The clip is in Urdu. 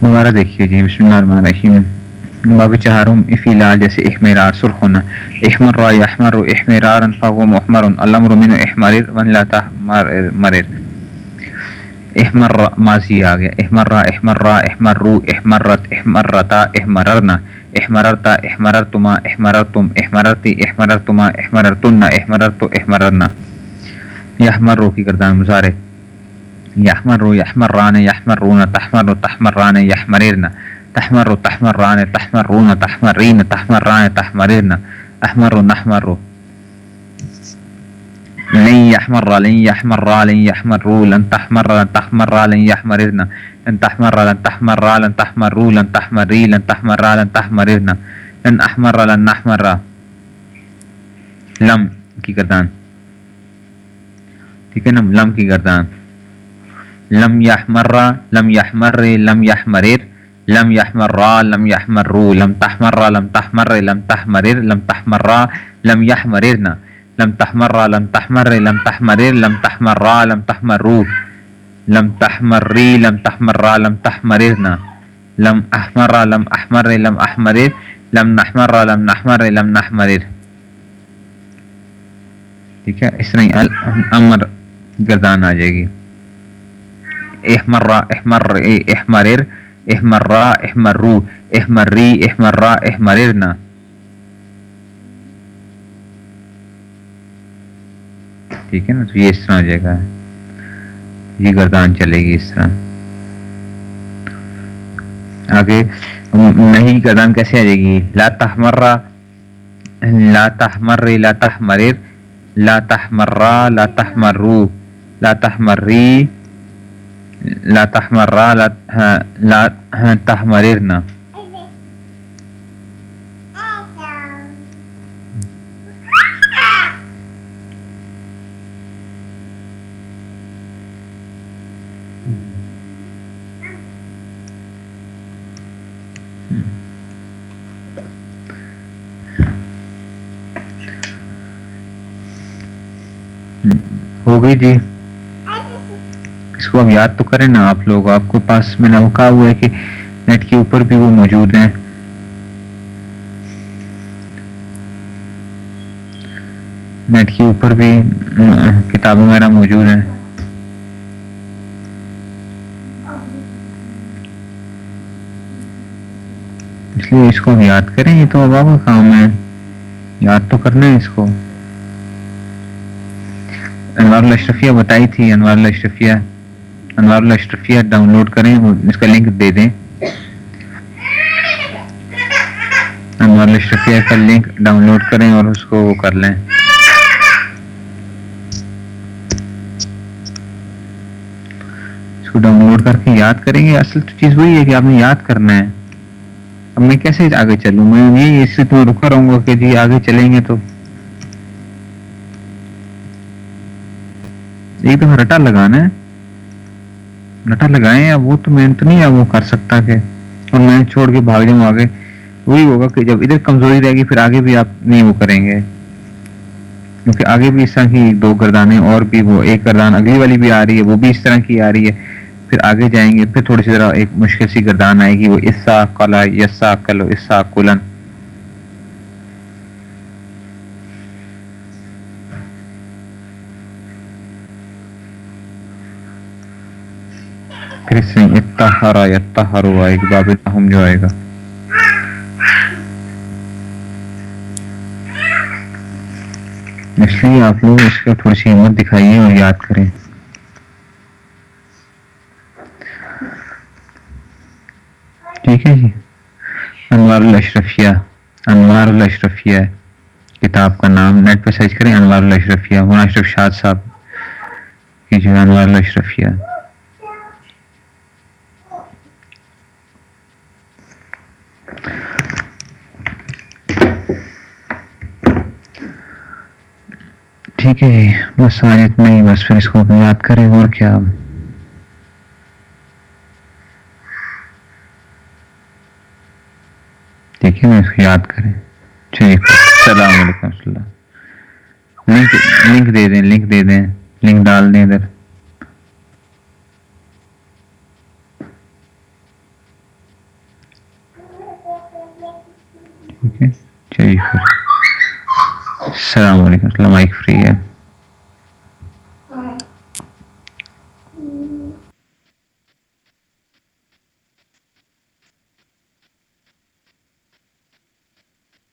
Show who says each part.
Speaker 1: دوبارہ دیکھیے جی بسم اللہ الرحمن الرحیم۔ باب چہارم افیلال جیسے احمرار سرخ ہونا۔ احمر را احمر احمرارا فهو محمر الامر من احمر من لا تحمر احمر ماضی آ گیا۔ احمر را احمر را، احمر رو، احمرت، احمرتا، احمررنا۔ احمررتا، احمررتما، احمررتم، احمررتی، احمررتما، احمررتن، احمررتو، احمررنا۔ یحمر رو کی گردان مزارے يحمر يحمران يحمرون تحمر تحمران يحمررن تحمر تحمران تحمرون تحمرين تحمران تحمررن أحمر نحمر لن يحمر لن يحمر لن يحمروا لن تحمر لن تحمر لن يحمررن لن تحمر لن تحمر لن تحمروا لن تحمري لن تحمر لن تحمررن لن أحمر لن نحمر لم کی گردان ٹھیک ہے نا؟ لم کی گردان لم يحمر لم يحمر لم يحمرر لم يحمر لم يحمر لم تحمر لم تحمر، لم تحمرر، لم تحمر، لم يحمررنا لم تحمر لم تحمر، لم تحمرر، لم تحمر، لم تحمروا لم تحمري لم تحمر، لم تحمررنا لم احمر لم احمر، لم احمرر، لم نحمر لم نحمر، لم نحمرر۔ ٹھیک ہے، اس طرح امر گردان آ جائے گی۔ احمر احمر احمرر احمر احمرو احمری احمر احمررنا ٹھیک ہے نا تو یہ اس طرح ہو جائے گا یہ گردان چلے گی اس طرح آگے نہیں گردان کیسے آ جائے گی لا تحمر لا تحمر لا تحمرر لا تحمر لا تحمرو لا تحمری لا تحمر لا لا تحمررنا ہو گئی جی؟ کو اب یاد تو کریں نا، آپ لوگ، آپ کے پاس میں نے کہا ہوا ہے کہ نیٹ کے اوپر بھی وہ موجود ہیں۔ نیٹ کے اوپر بھی کتابیں وغیرہ موجود ہیں۔ اس لیے اس کو یاد کریں، یہ تو اب آپ کا کام ہے۔ یاد تو کرنا ہے اس کو۔ انوار الاشرفیہ بتائی تھی، انوار الاشرفیہ۔ انوار الاشرفیہ ڈاؤن لوڈ کریں اس کا لنک دے دیں۔ انوار الاشرفیہ کا لنک ڈاؤن لوڈ کریں اور اس کو وہ کر لیں۔ اس کو ڈاؤن لوڈ کر کے یاد کریں۔ گے اصل تو چیز وہی ہے کہ آپ نے یاد کرنا ہے۔ اب میں کیسے آگے چلوں؟ میں یہ اس سے تو رکا رہوں گا کہ جی آگے چلیں گے تو۔ ایک دفعہ رٹا لگانا ہے۔ نٹا لگائے اب وہ تو میں تو نہیں وہ کر سکتا کہ اور میں چھوڑ کے بھاگ جاؤں آگے، وہی ہوگا کہ جب ادھر کمزوری رہے گی پھر آگے بھی آپ نہیں وہ کریں گے۔ کیونکہ آگے بھی اس طرح کی دو گردانیں اور بھی وہ، ایک گردان اگلی والی بھی آ رہی ہے، وہ بھی اس طرح کی آ رہی ہے۔ پھر آگے جائیں گے، پھر تھوڑی سی ذرا ایک مشکل سی گردان آئے گی، وہ اسا کلا یسا کلو اسا کلن پھر اس میں اتحرا یتحرو آئے گی باب تہم جو آئے گا اس لیے آپ لوگ اس کا تھوڑی سی ہمت دکھائیے اور یاد کریں ٹھیک ہے جی انوار الاشرفیہ انوار الاشرفیہ کتاب کا نام نیٹ پہ سرچ کریں انوار الاشرفیہ مولانا اشرف شاد صاحب کی جو انوار الاشرفیہ ٹھیک ہے، بس آج اتنا ہی، بس پھر اس کو یاد کریں، اور کیا؟ ٹھیک ہے اس کو یاد کریں۔ ٹھیک السلام علیکم اللہ۔ لنک لنک دے دیں، لنک دے دیں، لنک ڈال دیں ادھر۔ فری ہے السلام علیکم السلام مائک فری ہے